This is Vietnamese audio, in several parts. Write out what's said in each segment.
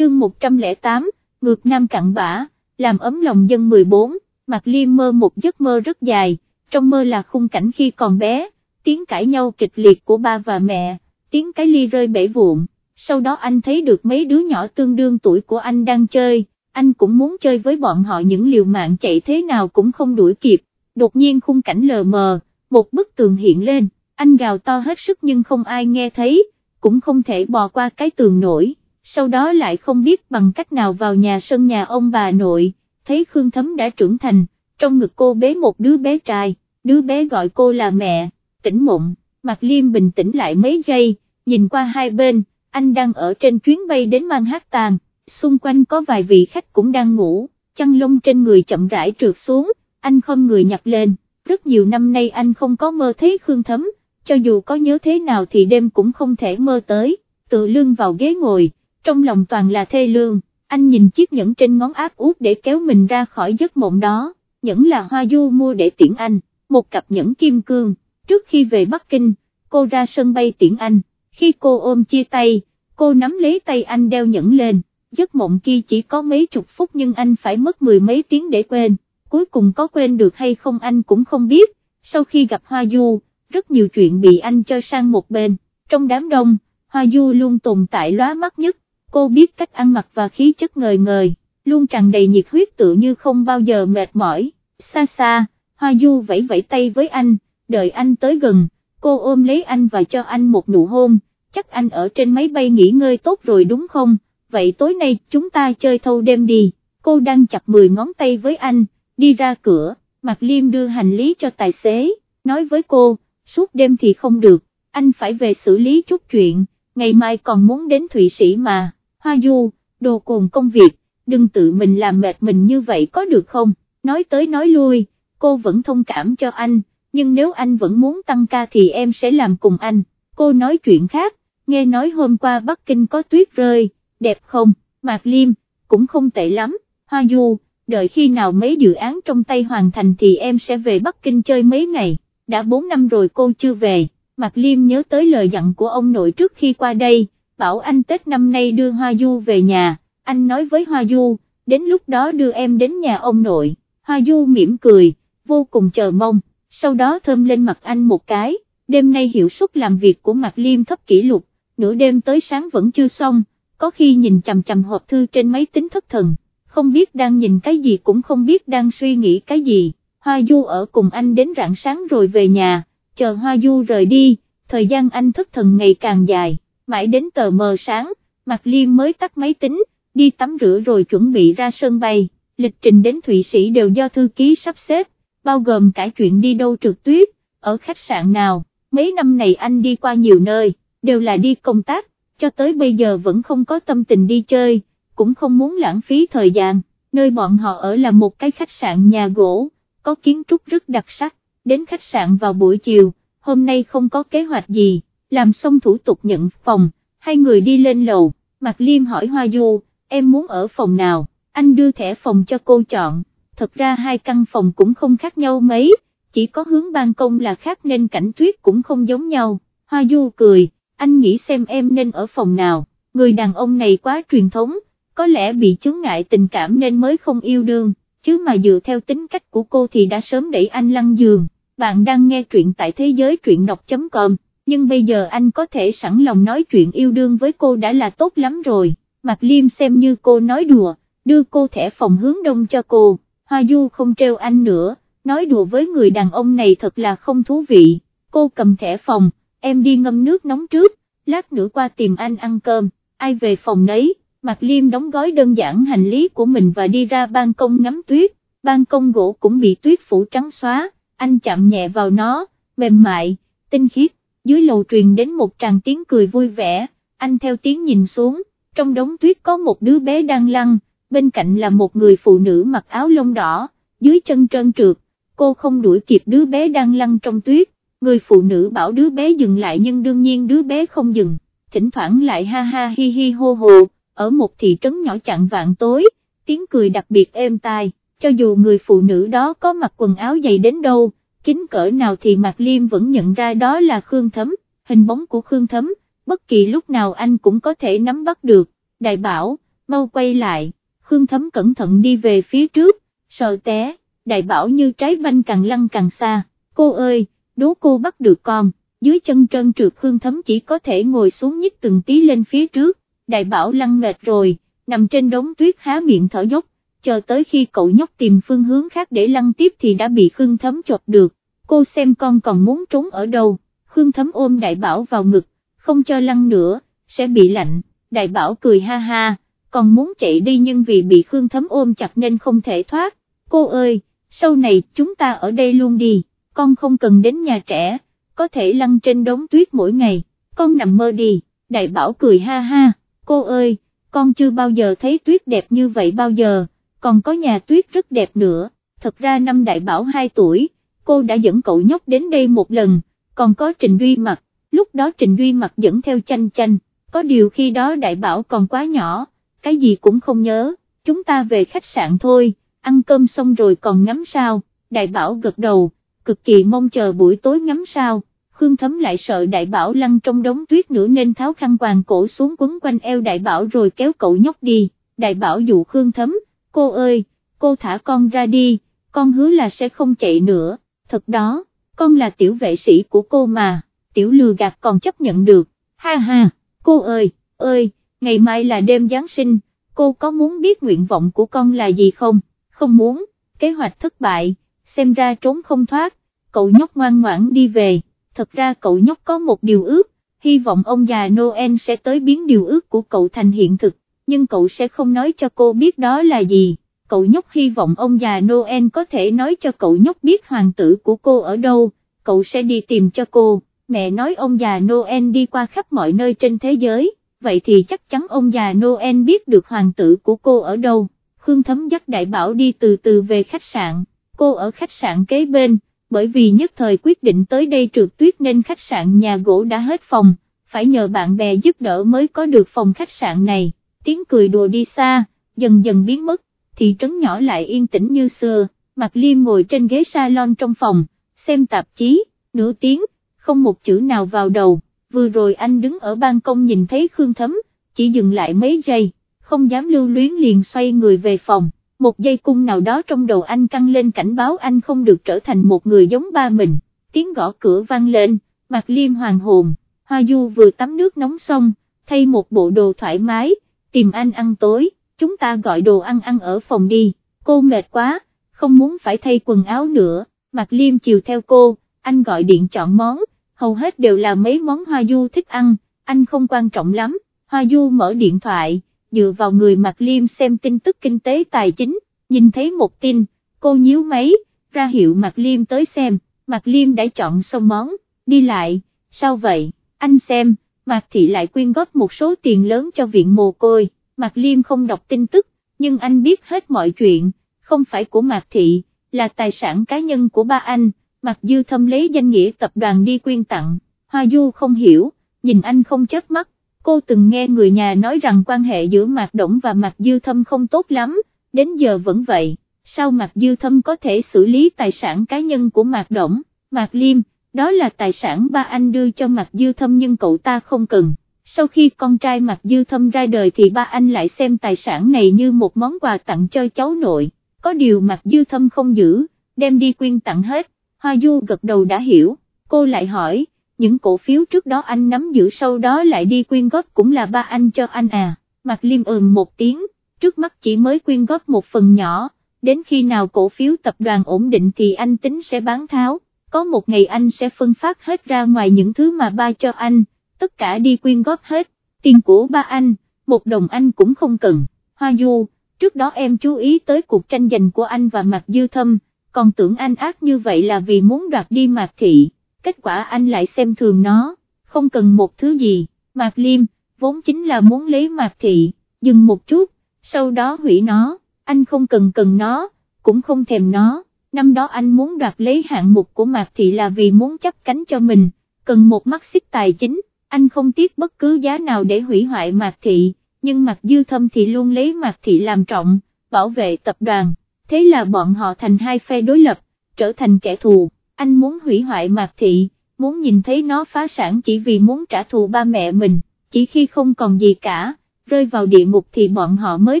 chương 108, ngược nam cặn bã, làm ấm lòng dân 14, Mạc Liêm mơ một giấc mơ rất dài, trong mơ là khung cảnh khi còn bé, tiếng cãi nhau kịch liệt của ba và mẹ, tiếng cái ly rơi bể vụn, sau đó anh thấy được mấy đứa nhỏ tương đương tuổi của anh đang chơi, anh cũng muốn chơi với bọn họ những liều mạng chạy thế nào cũng không đuổi kịp, đột nhiên khung cảnh lờ mờ, một bức tường hiện lên, anh gào to hết sức nhưng không ai nghe thấy, cũng không thể bò qua cái tường nổi, sau đó lại không biết bằng cách nào vào nhà sân nhà ông bà nội, thấy Khương Thấm đã trưởng thành, trong ngực cô bế một đứa bé trai, đứa bé gọi cô là mẹ, tỉnh mộng, Mạc Liêm bình tĩnh lại mấy giây, nhìn qua hai bên, anh đang ở trên chuyến bay đến Manhattan, xung quanh có vài vị khách cũng đang ngủ, chăn lông trên người chậm rãi trượt xuống, anh không người nhặt lên, rất nhiều năm nay anh không có mơ thấy Khương Thấm, cho dù có nhớ thế nào thì đêm cũng không thể mơ tới, tự lưng vào ghế ngồi, trong lòng toàn là thê lương, anh nhìn chiếc nhẫn trên ngón áp út để kéo mình ra khỏi giấc mộng đó, nhẫn là Hoa Du mua để tiễn anh, một cặp nhẫn kim cương, trước khi về Bắc Kinh, cô ra sân bay tiễn anh, khi cô ôm chia tay, cô nắm lấy tay anh đeo nhẫn lên, giấc mộng kia chỉ có mấy chục phút nhưng anh phải mất mười mấy tiếng để quên, cuối cùng có quên được hay không anh cũng không biết, sau khi gặp Hoa Du, rất nhiều chuyện bị anh cho sang một bên, trong đám đông, Hoa Du luôn tồn tại lóa mắt nhất, cô biết cách ăn mặc và khí chất ngời ngời, luôn tràn đầy nhiệt huyết tự như không bao giờ mệt mỏi, xa xa, Hoa Du vẫy vẫy tay với anh, đợi anh tới gần, cô ôm lấy anh và cho anh một nụ hôn, chắc anh ở trên máy bay nghỉ ngơi tốt rồi đúng không, vậy tối nay chúng ta chơi thâu đêm đi, cô đang chặt 10 ngón tay với anh, đi ra cửa, Mạc Liêm đưa hành lý cho tài xế, nói với cô, suốt đêm thì không được, anh phải về xử lý chút chuyện, ngày mai còn muốn đến Thụy Sĩ mà, Hoa Du, đồ cồn công việc, đừng tự mình làm mệt mình như vậy có được không, nói tới nói lui, cô vẫn thông cảm cho anh, nhưng nếu anh vẫn muốn tăng ca thì em sẽ làm cùng anh, cô nói chuyện khác, nghe nói hôm qua Bắc Kinh có tuyết rơi, đẹp không, Mạc Liêm, cũng không tệ lắm, Hoa Du, đợi khi nào mấy dự án trong tay hoàn thành thì em sẽ về Bắc Kinh chơi mấy ngày, đã 4 năm rồi cô chưa về, Mạc Liêm nhớ tới lời dặn của ông nội trước khi qua đây, bảo anh Tết năm nay đưa Hoa Du về nhà, anh nói với Hoa Du, đến lúc đó đưa em đến nhà ông nội, Hoa Du mỉm cười, vô cùng chờ mong, sau đó thơm lên mặt anh một cái, đêm nay hiệu suất làm việc của Mạc Liêm thấp kỷ lục, nửa đêm tới sáng vẫn chưa xong, có khi nhìn chằm chằm hộp thư trên máy tính thất thần, không biết đang nhìn cái gì cũng không biết đang suy nghĩ cái gì, Hoa Du ở cùng anh đến rạng sáng rồi về nhà, chờ Hoa Du rời đi, thời gian anh thất thần ngày càng dài, mãi đến tờ mờ sáng, Mạc Liêm mới tắt máy tính, đi tắm rửa rồi chuẩn bị ra sân bay, lịch trình đến Thụy Sĩ đều do thư ký sắp xếp, bao gồm cả chuyện đi đâu trượt tuyết, ở khách sạn nào, mấy năm này anh đi qua nhiều nơi, đều là đi công tác, cho tới bây giờ vẫn không có tâm tình đi chơi, cũng không muốn lãng phí thời gian, nơi bọn họ ở là một cái khách sạn nhà gỗ, có kiến trúc rất đặc sắc, đến khách sạn vào buổi chiều, hôm nay không có kế hoạch gì, làm xong thủ tục nhận phòng, hai người đi lên lầu, Mạc Liêm hỏi Hoa Du, em muốn ở phòng nào, anh đưa thẻ phòng cho cô chọn, thật ra hai căn phòng cũng không khác nhau mấy, chỉ có hướng ban công là khác nên cảnh tuyết cũng không giống nhau, Hoa Du cười, anh nghĩ xem em nên ở phòng nào, người đàn ông này quá truyền thống, có lẽ bị chướng ngại tình cảm nên mới không yêu đương, chứ mà dựa theo tính cách của cô thì đã sớm đẩy anh lăn giường, bạn đang nghe truyện tại thế giới truyện đọc.com, nhưng bây giờ anh có thể sẵn lòng nói chuyện yêu đương với cô đã là tốt lắm rồi, Mạc Liêm xem như cô nói đùa, đưa cô thẻ phòng hướng đông cho cô, Hoa Du không treo anh nữa, nói đùa với người đàn ông này thật là không thú vị, cô cầm thẻ phòng, em đi ngâm nước nóng trước, lát nữa qua tìm anh ăn cơm, ai về phòng nấy, Mạc Liêm đóng gói đơn giản hành lý của mình và đi ra ban công ngắm tuyết, ban công gỗ cũng bị tuyết phủ trắng xóa, anh chạm nhẹ vào nó, mềm mại, tinh khiết, dưới lầu truyền đến một tràng tiếng cười vui vẻ, anh theo tiếng nhìn xuống, trong đống tuyết có một đứa bé đang lăn, bên cạnh là một người phụ nữ mặc áo lông đỏ, dưới chân trơn trượt, cô không đuổi kịp đứa bé đang lăn trong tuyết, người phụ nữ bảo đứa bé dừng lại nhưng đương nhiên đứa bé không dừng, thỉnh thoảng lại ha ha hi hi hô hồ, ở một thị trấn nhỏ chặn vạn tối, tiếng cười đặc biệt êm tai, cho dù người phụ nữ đó có mặc quần áo dày đến đâu, kính cỡ nào thì Mạc Liêm vẫn nhận ra đó là Khương Thấm, hình bóng của Khương Thấm, bất kỳ lúc nào anh cũng có thể nắm bắt được, đại bảo, mau quay lại, Khương Thấm cẩn thận đi về phía trước, sợ té, đại bảo như trái banh càng lăn càng xa, cô ơi, đố cô bắt được con, dưới chân trơn trượt Khương Thấm chỉ có thể ngồi xuống nhích từng tí lên phía trước, đại bảo lăn mệt rồi, nằm trên đống tuyết há miệng thở dốc, chờ tới khi cậu nhóc tìm phương hướng khác để lăn tiếp thì đã bị Khương Thấm chột được, cô xem con còn muốn trốn ở đâu, Khương Thấm ôm đại bảo vào ngực, không cho lăn nữa, sẽ bị lạnh, đại bảo cười ha ha, còn muốn chạy đi nhưng vì bị Khương Thấm ôm chặt nên không thể thoát, cô ơi, sau này chúng ta ở đây luôn đi, con không cần đến nhà trẻ, có thể lăn trên đống tuyết mỗi ngày, con nằm mơ đi, đại bảo cười ha ha, cô ơi, con chưa bao giờ thấy tuyết đẹp như vậy bao giờ, còn có nhà tuyết rất đẹp nữa, thật ra năm đại bảo 2 tuổi, cô đã dẫn cậu nhóc đến đây một lần, còn có Trình Duy Mặc, lúc đó Trình Duy Mặc dẫn theo chanh chanh, có điều khi đó đại bảo còn quá nhỏ, cái gì cũng không nhớ, chúng ta về khách sạn thôi, ăn cơm xong rồi còn ngắm sao, đại bảo gật đầu, cực kỳ mong chờ buổi tối ngắm sao. Khương Thấm lại sợ đại bảo lăn trong đống tuyết nữa nên tháo khăn quàng cổ xuống quấn quanh eo đại bảo rồi kéo cậu nhóc đi, đại bảo dụ Khương Thấm, cô ơi, cô thả con ra đi, con hứa là sẽ không chạy nữa, thật đó, con là tiểu vệ sĩ của cô mà, tiểu lừa gạt còn chấp nhận được, ha ha, cô ơi, ơi, ngày mai là đêm Giáng sinh, cô có muốn biết nguyện vọng của con là gì không, không muốn, kế hoạch thất bại, xem ra trốn không thoát, cậu nhóc ngoan ngoãn đi về thật ra cậu nhóc có một điều ước, hy vọng ông già Noel sẽ tới biến điều ước của cậu thành hiện thực, nhưng cậu sẽ không nói cho cô biết đó là gì, cậu nhóc hy vọng ông già Noel có thể nói cho cậu nhóc biết hoàng tử của cô ở đâu, cậu sẽ đi tìm cho cô, mẹ nói ông già Noel đi qua khắp mọi nơi trên thế giới, vậy thì chắc chắn ông già Noel biết được hoàng tử của cô ở đâu, Khương Thấm dắt đại bảo đi từ từ về khách sạn, cô ở khách sạn kế bên bởi vì nhất thời quyết định tới đây trượt tuyết nên khách sạn nhà gỗ đã hết phòng, phải nhờ bạn bè giúp đỡ mới có được phòng khách sạn này, tiếng cười đùa đi xa, dần dần biến mất, thị trấn nhỏ lại yên tĩnh như xưa, Mạc Liêm ngồi trên ghế salon trong phòng, xem tạp chí, nửa tiếng, không một chữ nào vào đầu, vừa rồi anh đứng ở ban công nhìn thấy Khương Thấm, chỉ dừng lại mấy giây, không dám lưu luyến liền xoay người về phòng một dây cung nào đó trong đầu anh căng lên cảnh báo anh không được trở thành một người giống ba mình, tiếng gõ cửa vang lên, Mạc liêm hoàng hồn, Hoa Du vừa tắm nước nóng xong, thay một bộ đồ thoải mái, tìm anh ăn tối, chúng ta gọi đồ ăn ăn ở phòng đi, cô mệt quá, không muốn phải thay quần áo nữa, mặt liêm chiều theo cô, anh gọi điện chọn món, hầu hết đều là mấy món Hoa Du thích ăn, anh không quan trọng lắm, Hoa Du mở điện thoại dựa vào người Mạc Liêm xem tin tức kinh tế tài chính, nhìn thấy một tin, cô nhíu máy, ra hiệu Mạc Liêm tới xem, Mạc Liêm đã chọn xong món, đi lại, sao vậy, anh xem, Mạc Thị lại quyên góp một số tiền lớn cho viện mồ côi, Mạc Liêm không đọc tin tức, nhưng anh biết hết mọi chuyện, không phải của Mạc Thị, là tài sản cá nhân của ba anh, Mạc Dư Thâm lấy danh nghĩa tập đoàn đi quyên tặng, Hoa Du không hiểu, nhìn anh không chớp mắt, cô từng nghe người nhà nói rằng quan hệ giữa Mạc Động và Mạc Dư Thâm không tốt lắm, đến giờ vẫn vậy, sao Mạc Dư Thâm có thể xử lý tài sản cá nhân của Mạc Động, Mạc Liêm, đó là tài sản ba anh đưa cho Mạc Dư Thâm nhưng cậu ta không cần. Sau khi con trai Mạc Dư Thâm ra đời thì ba anh lại xem tài sản này như một món quà tặng cho cháu nội, có điều Mạc Dư Thâm không giữ, đem đi quyên tặng hết, Hoa Du gật đầu đã hiểu, cô lại hỏi, những cổ phiếu trước đó anh nắm giữ sau đó lại đi quyên góp cũng là ba anh cho anh à, Mạc Liêm ừm một tiếng, trước mắt chỉ mới quyên góp một phần nhỏ, đến khi nào cổ phiếu tập đoàn ổn định thì anh tính sẽ bán tháo, có một ngày anh sẽ phân phát hết ra ngoài những thứ mà ba cho anh, tất cả đi quyên góp hết, tiền của ba anh, một đồng anh cũng không cần, Hoa Du, trước đó em chú ý tới cuộc tranh giành của anh và Mạc Dư Thâm, còn tưởng anh ác như vậy là vì muốn đoạt đi Mạc Thị kết quả anh lại xem thường nó, không cần một thứ gì, Mạc Liêm, vốn chính là muốn lấy Mạc Thị, dừng một chút, sau đó hủy nó, anh không cần cần nó, cũng không thèm nó, năm đó anh muốn đoạt lấy hạng mục của Mạc Thị là vì muốn chấp cánh cho mình, cần một mắt xích tài chính, anh không tiếc bất cứ giá nào để hủy hoại Mạc Thị, nhưng Mạc Dư Thâm thì luôn lấy Mạc Thị làm trọng, bảo vệ tập đoàn, thế là bọn họ thành hai phe đối lập, trở thành kẻ thù anh muốn hủy hoại Mạc Thị, muốn nhìn thấy nó phá sản chỉ vì muốn trả thù ba mẹ mình, chỉ khi không còn gì cả, rơi vào địa ngục thì bọn họ mới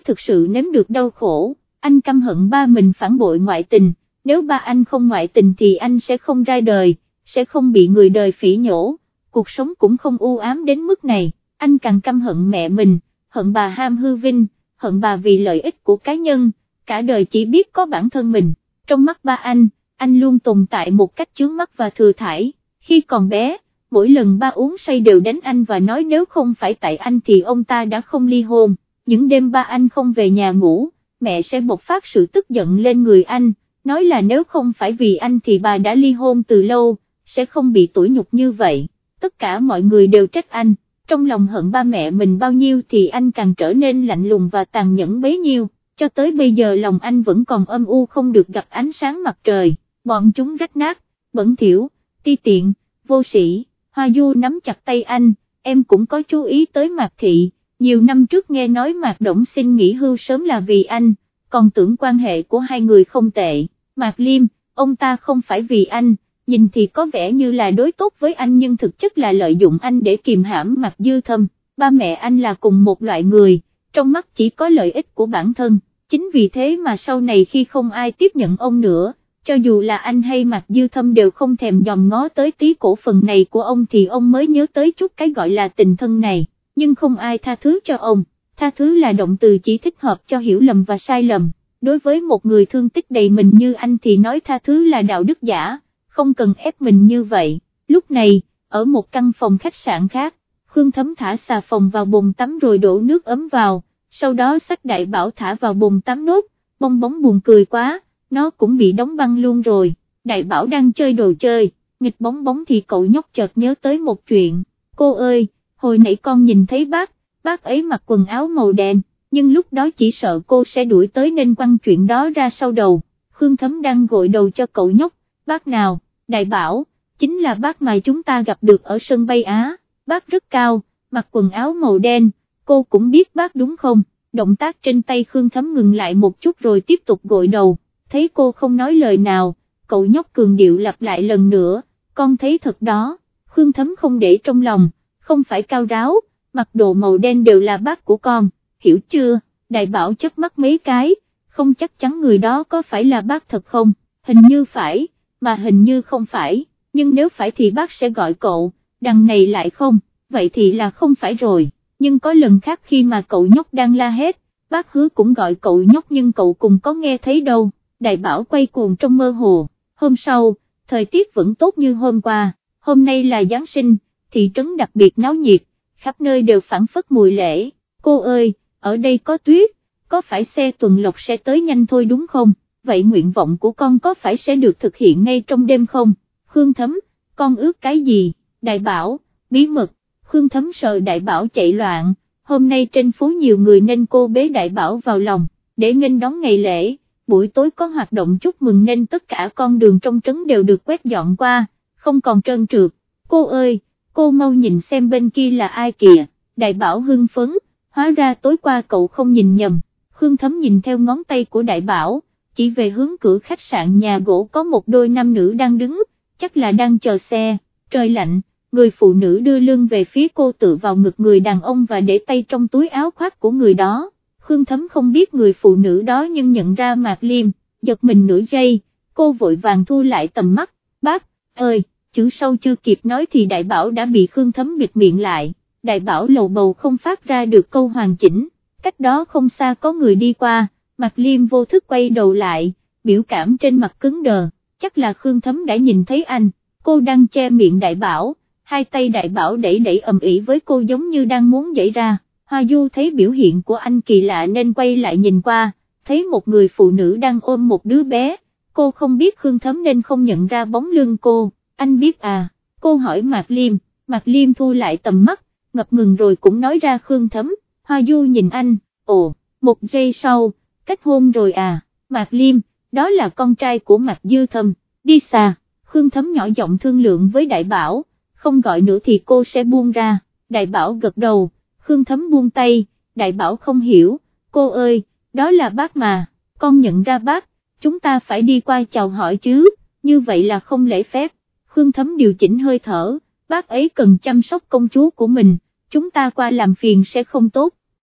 thực sự nếm được đau khổ, anh căm hận ba mình phản bội ngoại tình, nếu ba anh không ngoại tình thì anh sẽ không ra đời, sẽ không bị người đời phỉ nhổ, cuộc sống cũng không u ám đến mức này, anh càng căm hận mẹ mình, hận bà ham hư vinh, hận bà vì lợi ích của cá nhân, cả đời chỉ biết có bản thân mình, trong mắt ba anh, anh luôn tồn tại một cách chướng mắt và thừa thải, khi còn bé, mỗi lần ba uống say đều đánh anh và nói nếu không phải tại anh thì ông ta đã không ly hôn, những đêm ba anh không về nhà ngủ, mẹ sẽ bộc phát sự tức giận lên người anh, nói là nếu không phải vì anh thì bà đã ly hôn từ lâu, sẽ không bị tủi nhục như vậy, tất cả mọi người đều trách anh, trong lòng hận ba mẹ mình bao nhiêu thì anh càng trở nên lạnh lùng và tàn nhẫn bấy nhiêu, cho tới bây giờ lòng anh vẫn còn âm u không được gặp ánh sáng mặt trời, bọn chúng rách nát, bẩn thỉu, ti tiện, vô sĩ, Hoa Du nắm chặt tay anh, em cũng có chú ý tới Mạc Thị, nhiều năm trước nghe nói Mạc Động xin nghỉ hưu sớm là vì anh, còn tưởng quan hệ của hai người không tệ, Mạc Liêm, ông ta không phải vì anh, nhìn thì có vẻ như là đối tốt với anh nhưng thực chất là lợi dụng anh để kìm hãm Mạc Dư Thâm, ba mẹ anh là cùng một loại người, trong mắt chỉ có lợi ích của bản thân, chính vì thế mà sau này khi không ai tiếp nhận ông nữa, cho dù là anh hay Mạc Dư Thâm đều không thèm dòm ngó tới tí cổ phần này của ông thì ông mới nhớ tới chút cái gọi là tình thân này, nhưng không ai tha thứ cho ông, tha thứ là động từ chỉ thích hợp cho hiểu lầm và sai lầm, đối với một người thương tích đầy mình như anh thì nói tha thứ là đạo đức giả, không cần ép mình như vậy, lúc này, ở một căn phòng khách sạn khác, Khương Thấm thả xà phòng vào bồn tắm rồi đổ nước ấm vào, sau đó sách đại bảo thả vào bồn tắm nốt, bong bóng buồn cười quá nó cũng bị đóng băng luôn rồi, đại bảo đang chơi đồ chơi, nghịch bóng bóng thì cậu nhóc chợt nhớ tới một chuyện, cô ơi, hồi nãy con nhìn thấy bác, bác ấy mặc quần áo màu đen, nhưng lúc đó chỉ sợ cô sẽ đuổi tới nên quăng chuyện đó ra sau đầu, Khương Thấm đang gội đầu cho cậu nhóc, bác nào, đại bảo, chính là bác mà chúng ta gặp được ở sân bay Á, bác rất cao, mặc quần áo màu đen, cô cũng biết bác đúng không, động tác trên tay Khương Thấm ngừng lại một chút rồi tiếp tục gội đầu thấy cô không nói lời nào, cậu nhóc cường điệu lặp lại lần nữa, con thấy thật đó, Khương Thấm không để trong lòng, không phải cao ráo, mặc đồ màu đen đều là bác của con, hiểu chưa, đại bảo chớp mắt mấy cái, không chắc chắn người đó có phải là bác thật không, hình như phải, mà hình như không phải, nhưng nếu phải thì bác sẽ gọi cậu, đằng này lại không, vậy thì là không phải rồi, nhưng có lần khác khi mà cậu nhóc đang la hết, bác hứa cũng gọi cậu nhóc nhưng cậu cùng có nghe thấy đâu. Đại bảo quay cuồng trong mơ hồ, hôm sau, thời tiết vẫn tốt như hôm qua, hôm nay là Giáng sinh, thị trấn đặc biệt náo nhiệt, khắp nơi đều phản phất mùi lễ, cô ơi, ở đây có tuyết, có phải xe tuần lộc sẽ tới nhanh thôi đúng không, vậy nguyện vọng của con có phải sẽ được thực hiện ngay trong đêm không, Khương Thấm, con ước cái gì, đại bảo, bí mật, Khương Thấm sợ đại bảo chạy loạn, hôm nay trên phố nhiều người nên cô bế đại bảo vào lòng, để nghênh đón ngày lễ. Buổi tối có hoạt động chúc mừng nên tất cả con đường trong trấn đều được quét dọn qua, không còn trơn trượt, cô ơi, cô mau nhìn xem bên kia là ai kìa, đại bảo hưng phấn, hóa ra tối qua cậu không nhìn nhầm, Khương Thấm nhìn theo ngón tay của đại bảo, chỉ về hướng cửa khách sạn nhà gỗ có một đôi nam nữ đang đứng, chắc là đang chờ xe, trời lạnh, người phụ nữ đưa lưng về phía cô tự vào ngực người đàn ông và để tay trong túi áo khoác của người đó. Khương Thấm không biết người phụ nữ đó nhưng nhận ra Mạc Liêm, giật mình nửa giây, cô vội vàng thu lại tầm mắt, bác, ơi, chữ sâu chưa kịp nói thì đại bảo đã bị Khương Thấm bịt miệng lại, đại bảo lầu bầu không phát ra được câu hoàn chỉnh, cách đó không xa có người đi qua, mặt Liêm vô thức quay đầu lại, biểu cảm trên mặt cứng đờ, chắc là Khương Thấm đã nhìn thấy anh, cô đang che miệng đại bảo, hai tay đại bảo đẩy đẩy ầm ĩ với cô giống như đang muốn dậy ra. Hoa Du thấy biểu hiện của anh kỳ lạ nên quay lại nhìn qua, thấy một người phụ nữ đang ôm một đứa bé, cô không biết Khương Thấm nên không nhận ra bóng lưng cô, anh biết à, cô hỏi Mạc Liêm, Mạc Liêm thu lại tầm mắt, ngập ngừng rồi cũng nói ra Khương Thấm, Hoa Du nhìn anh, ồ, một giây sau, kết hôn rồi à, Mạc Liêm, đó là con trai của Mạc Dư Thâm, đi xa, Khương Thấm nhỏ giọng thương lượng với Đại Bảo, không gọi nữa thì cô sẽ buông ra, Đại Bảo gật đầu Khương Thấm buông tay, đại bảo không hiểu, cô ơi, đó là bác mà, con nhận ra bác, chúng ta phải đi qua chào hỏi chứ, như vậy là không lễ phép, Khương Thấm điều chỉnh hơi thở, bác ấy cần chăm sóc công chúa của mình, chúng ta qua làm phiền sẽ không tốt,